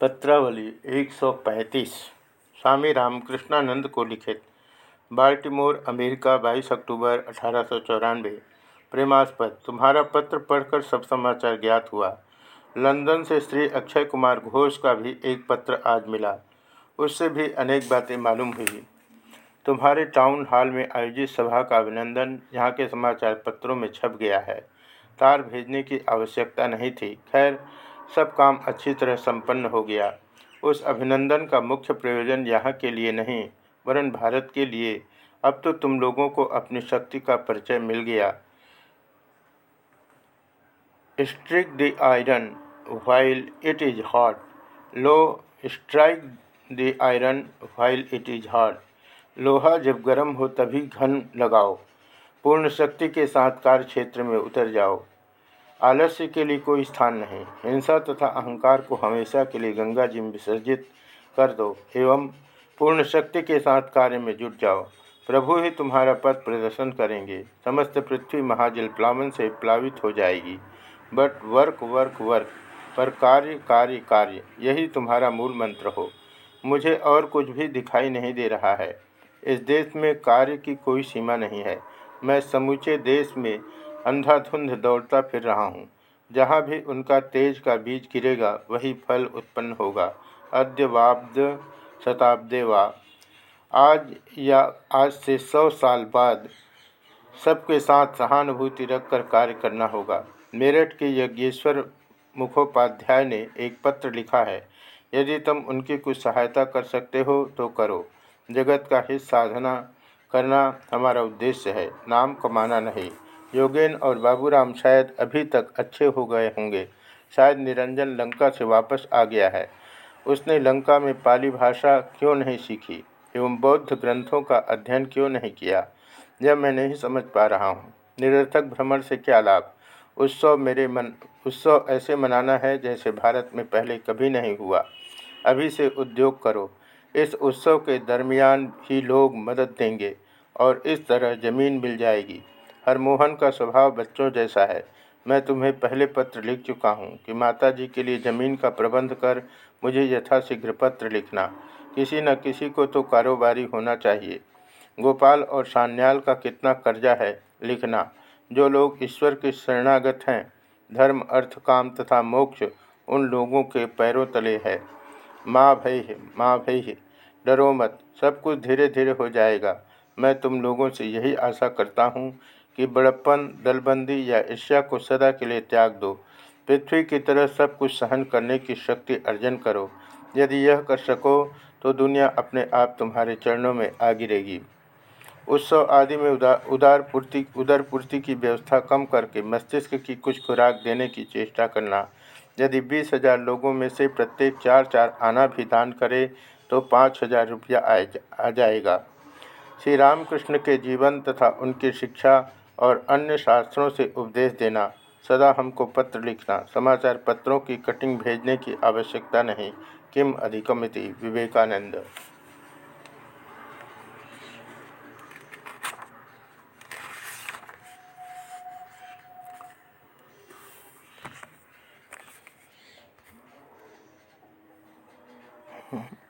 पत्रावली 135 स्वामी रामकृष्णानंद को लिखित। Baltimore, America 22 अक्टूबर अठारह सौ चौरानवे। प्रेमास्पद। तुम्हारा पत्र पढ़कर सब समाचार ज्ञात हुआ। लंदन से श्री अक्षय कुमार घोष का भी एक पत्र आज मिला। उससे भी अनेक बातें मालूम हुई। तुम्हारे टाउन हॉल में आयोजित सभा का अभिनंदन यहाँ के समाचार पत्रों में छप गया है। तार भेजने की आवश्यकता नहीं थी। खैर सब काम अच्छी तरह संपन्न हो गया। उस अभिनंदन का मुख्य प्रयोजन यहाँ के लिए नहीं, वरन भारत के लिए। अब तो तुम लोगों को अपनी शक्ति का परिचय मिल गया। Strike the iron while it is hot low strike the iron while it is hot लोहा जब गर्म हो तभी घन लगाओ। पूर्ण शक्ति के साथ कार्य क्षेत्र में उतर जाओ। आलस्य के लिए कोई स्थान नहीं। हिंसा तथा अहंकार को हमेशा के लिए गंगा जी में विसर्जित कर दो एवं पूर्ण शक्ति के साथ कार्य में जुट जाओ। प्रभु ही तुम्हारा पथ प्रदर्शन करेंगे। समस्त पृथ्वी महाजल प्लावन से प्लावित हो जाएगी। बट वर्क वर्क वर्क, पर कार्य कार्य कार्य, यही तुम्हारा मूल मंत्र हो। मुझे और कुछ भी दिखाई नहीं दे रहा है। इस देश में कार्य की कोई सीमा नहीं है। मैं समूचे देश में अंधाधुंध दौड़ता फिर रहा हूँ। जहाँ भी उनका तेज का बीज गिरेगा, वही फल उत्पन्न होगा। अद्यवाब्द शताब्दे वा। आज या आज से सौ साल बाद सबके साथ सहानुभूति रखकर कार्य करना होगा। मेरठ के यज्ञेश्वर मुखोपाध्याय ने एक पत्र लिखा है, यदि तुम उनकी कुछ सहायता कर सकते हो तो करो। जगत का हित साधना करना हमारा उद्देश्य है। नाम कमाना नहीं। योगेन और बाबूराम शायद अभी तक अच्छे हो गए होंगे। शायद निरंजन लंका से वापस आ गया है। उसने लंका में पाली भाषा क्यों नहीं सीखी? एवं बौद्ध ग्रंथों का अध्ययन क्यों नहीं किया? यह मैं नहीं समझ पा रहा हूँ। निरर्थक भ्रमण से क्या लाभ? उत्सव मेरे मन, उत्सव ऐसे मनाना है जैसे भारत में पहले कभी नहीं हुआ। अभी से उद्योग करो। इस उत्सव के दरमियान ही लोग मदद देंगे और इस तरह ज़मीन मिल जाएगी। हरमोहन का स्वभाव बच्चों जैसा है। मैं तुम्हें पहले पत्र लिख चुका हूँ कि माताजी के लिए ज़मीन का प्रबंध कर मुझे यथाशीघ्र पत्र लिखना। किसी न किसी को तो कारोबारी होना चाहिए। गोपाल और सान्याल का कितना कर्जा है लिखना। जो लोग ईश्वर के शरणागत हैं, धर्म, अर्थ, काम तथा मोक्ष, उन लोगों के पैरों तले है। माँ भय माँ भय डरो मत, सब कुछ धीरे धीरे हो जाएगा। मैं तुम लोगों से यही आशा करता हूँ कि बड़प्पन, दलबंदी या ईर्ष्या को सदा के लिए त्याग दो। पृथ्वी की तरह सब कुछ सहन करने की शक्ति अर्जन करो। यदि यह कर सको तो दुनिया अपने आप तुम्हारे चरणों में आ गिरेगी। उत्सव आदि में उदा, उदार पूर्ति, उदर पूर्ति की व्यवस्था कम करके मस्तिष्क की कुछ खुराक देने की चेष्टा करना। यदि बीस हज़ार लोगों में से प्रत्येक चार चार आना भी दान करे तो पाँच हज़ार रुपया आ जाएगा। श्री रामकृष्ण के जीवन तथा उनकी शिक्षा और अन्य शास्त्रों से उपदेश देना, सदा हमको पत्र लिखना, समाचार पत्रों की कटिंग भेजने की आवश्यकता नहीं किम अधिकमिति विवेकानंद Mm-hmm.